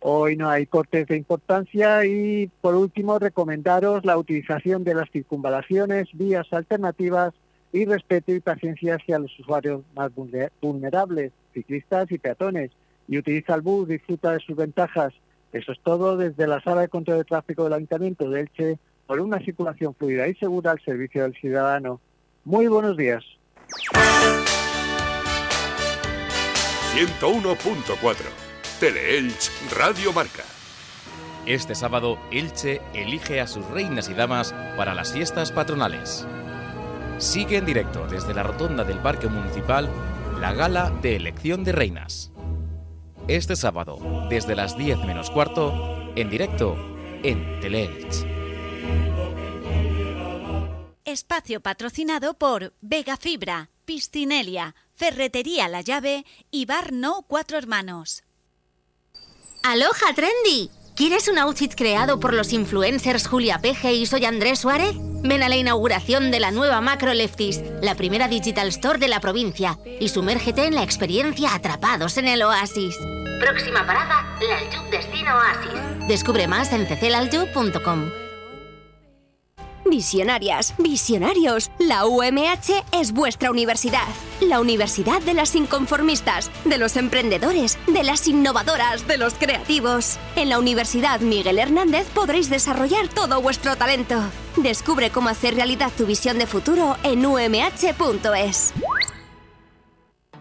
Hoy no hay cortes de importancia y, por último, recomendaros la utilización de las circunvalaciones, vías alternativas y respeto y paciencia hacia los usuarios más vulnerables, ciclistas y peatones. Y utiliza el bus, disfruta de sus ventajas. Eso es todo desde la Sala de Control de Tráfico del Ayuntamiento de Elche por una circulación fluida y segura al servicio del ciudadano. Muy buenos días. 101.4 Teleelch Radio Marca. Este sábado, Elche elige a sus reinas y damas para las fiestas patronales. Sigue en directo desde la rotonda del Parque Municipal la gala de elección de reinas. Este sábado, desde las 10 menos cuarto, en directo en Teleelch. Espacio patrocinado por Vega Fibra, Piscinelia, Ferretería La Llave y Bar No Cuatro Hermanos. ¡Aloha Trendy! ¿Quieres un outfit creado por los influencers Julia Peje y soy Andrés Suárez? Ven a la inauguración de la nueva Macro Lefties, la primera digital store de la provincia, y sumérgete en la experiencia Atrapados en el Oasis. Próxima parada, Laljub Destino Oasis. Descubre más en cclaljub.com. Visionarias, visionarios, la UMH es vuestra universidad. La universidad de las inconformistas, de los emprendedores, de las innovadoras, de los creativos. En la Universidad Miguel Hernández podréis desarrollar todo vuestro talento. Descubre cómo hacer realidad tu visión de futuro en umh.es.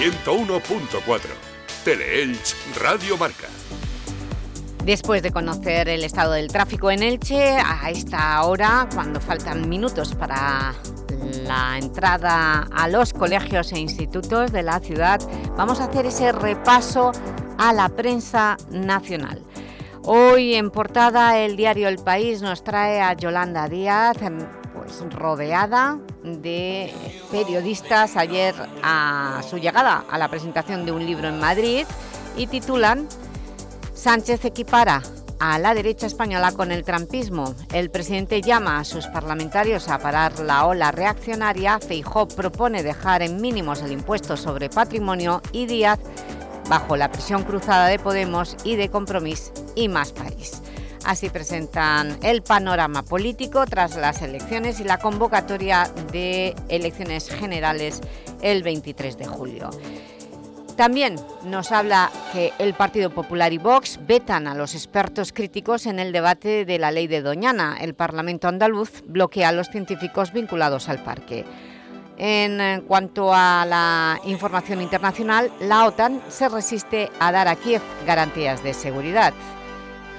101.4 Teleelch Radio Marca. Después de conocer el estado del tráfico en Elche, a esta hora, cuando faltan minutos para la entrada a los colegios e institutos de la ciudad, vamos a hacer ese repaso a la prensa nacional. Hoy en portada el diario El País nos trae a Yolanda Díaz, rodeada de periodistas ayer a su llegada a la presentación de un libro en Madrid y titulan Sánchez equipara a la derecha española con el trampismo. El presidente llama a sus parlamentarios a parar la ola reaccionaria, Feijó propone dejar en mínimos el impuesto sobre patrimonio y Díaz bajo la presión cruzada de Podemos y de Compromís y Más País. Así presentan el panorama político tras las elecciones y la convocatoria de elecciones generales el 23 de julio. También nos habla que el Partido Popular y Vox vetan a los expertos críticos en el debate de la ley de Doñana. El Parlamento andaluz bloquea a los científicos vinculados al parque. En cuanto a la información internacional, la OTAN se resiste a dar a Kiev garantías de seguridad.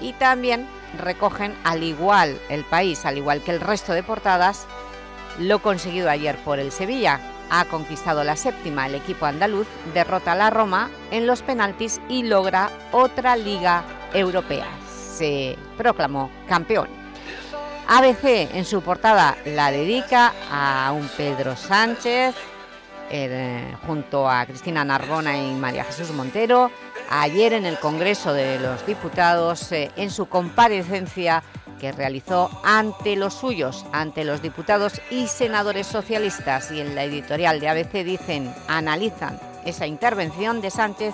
Y también recogen, al igual el país, al igual que el resto de portadas, lo conseguido ayer por el Sevilla, ha conquistado la séptima. El equipo andaluz derrota a la Roma en los penaltis y logra otra Liga Europea. Se proclamó campeón. ABC en su portada la dedica a un Pedro Sánchez junto a Cristina Narbona y María Jesús Montero. Ayer en el Congreso de los Diputados, eh, en su comparecencia que realizó ante los suyos, ante los diputados y senadores socialistas y en la editorial de ABC dicen, analizan esa intervención de Sánchez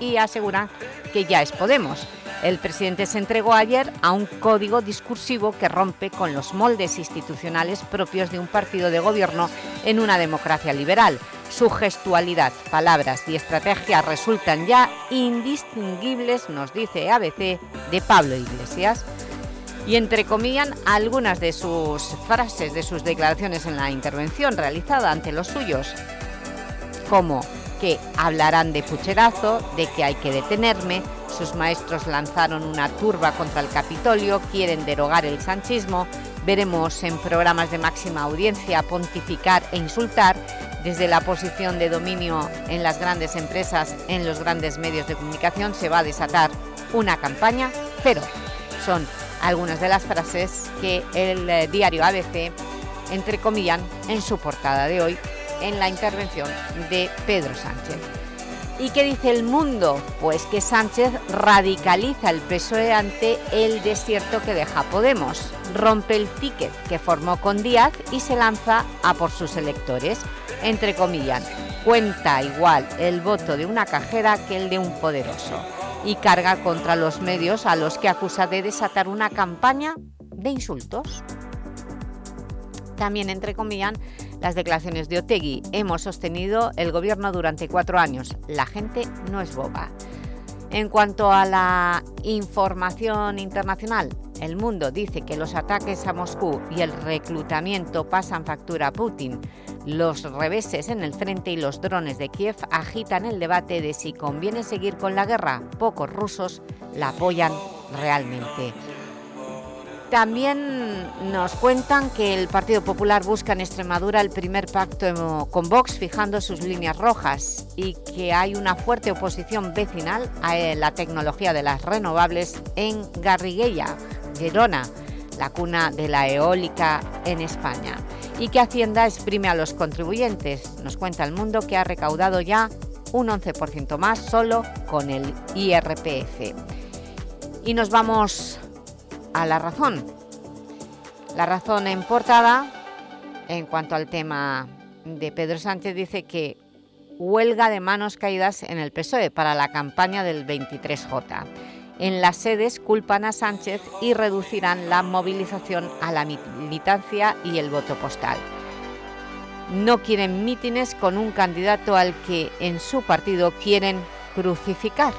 y aseguran que ya es Podemos. El presidente se entregó ayer a un código discursivo que rompe con los moldes institucionales propios de un partido de gobierno en una democracia liberal. Su gestualidad, palabras y estrategia resultan ya indistinguibles, nos dice ABC, de Pablo Iglesias y entrecomillan algunas de sus frases, de sus declaraciones en la intervención realizada ante los suyos, como que hablarán de pucherazo, de que hay que detenerme, sus maestros lanzaron una turba contra el Capitolio, quieren derogar el sanchismo, veremos en programas de máxima audiencia pontificar e insultar, desde la posición de dominio en las grandes empresas, en los grandes medios de comunicación, se va a desatar una campaña feroz. Son algunas de las frases que el eh, diario ABC entrecomillan en su portada de hoy en la intervención de Pedro Sánchez. ¿Y qué dice el mundo? Pues que Sánchez radicaliza el PSOE ante el desierto que deja Podemos, rompe el ticket que formó con Díaz y se lanza a por sus electores. Entrecomillan, cuenta igual el voto de una cajera que el de un poderoso y carga contra los medios a los que acusa de desatar una campaña de insultos. También entrecomillan las declaraciones de Otegui. Hemos sostenido el gobierno durante cuatro años. La gente no es boba. En cuanto a la información internacional, El Mundo dice que los ataques a Moscú y el reclutamiento pasan factura a Putin. Los reveses en el frente y los drones de Kiev agitan el debate de si conviene seguir con la guerra. Pocos rusos la apoyan realmente. También nos cuentan que el Partido Popular busca en Extremadura el primer pacto con Vox fijando sus líneas rojas y que hay una fuerte oposición vecinal a la tecnología de las renovables en Garriguella, Gerona, la cuna de la eólica en España y que Hacienda exprime a los contribuyentes. Nos cuenta el mundo que ha recaudado ya un 11% más solo con el IRPF. Y nos vamos a La Razón. La Razón en portada, en cuanto al tema de Pedro Sánchez, dice que huelga de manos caídas en el PSOE para la campaña del 23J. En las sedes culpan a Sánchez y reducirán la movilización a la militancia y el voto postal. No quieren mítines con un candidato al que en su partido quieren crucificar.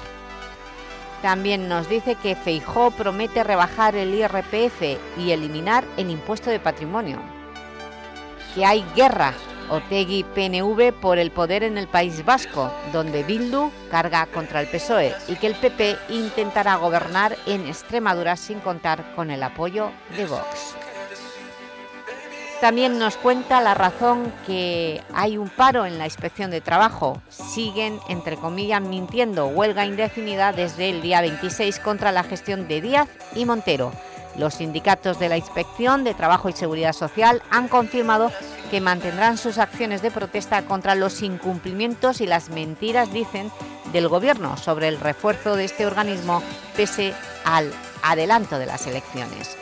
También nos dice que Feijó promete rebajar el IRPF y eliminar el impuesto de patrimonio. Que hay guerra Otegui PNV por el poder en el País Vasco, donde Bildu carga contra el PSOE y que el PP intentará gobernar en Extremadura sin contar con el apoyo de Vox. También nos cuenta la razón que hay un paro en la inspección de trabajo. Siguen, entre comillas, mintiendo huelga indefinida desde el día 26 contra la gestión de Díaz y Montero. Los sindicatos de la Inspección de Trabajo y Seguridad Social han confirmado que mantendrán sus acciones de protesta contra los incumplimientos y las mentiras, dicen, del Gobierno sobre el refuerzo de este organismo pese al adelanto de las elecciones.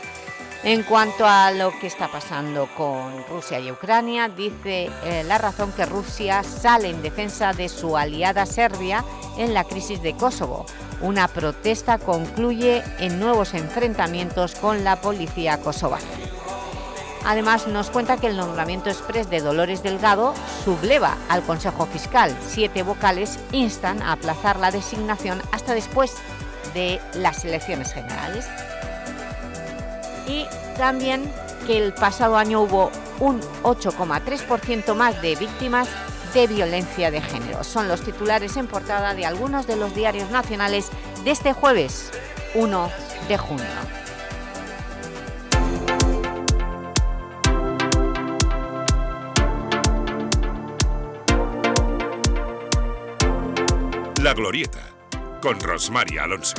En cuanto a lo que está pasando con Rusia y Ucrania, dice eh, la razón que Rusia sale en defensa de su aliada Serbia en la crisis de Kosovo. Una protesta concluye en nuevos enfrentamientos con la policía kosovara. Además, nos cuenta que el nombramiento express de Dolores Delgado subleva al Consejo Fiscal. Siete vocales instan a aplazar la designación hasta después de las elecciones generales y también que el pasado año hubo un 8,3% más de víctimas de violencia de género. Son los titulares en portada de algunos de los diarios nacionales de este jueves 1 de junio. La Glorieta, con Rosmaria Alonso.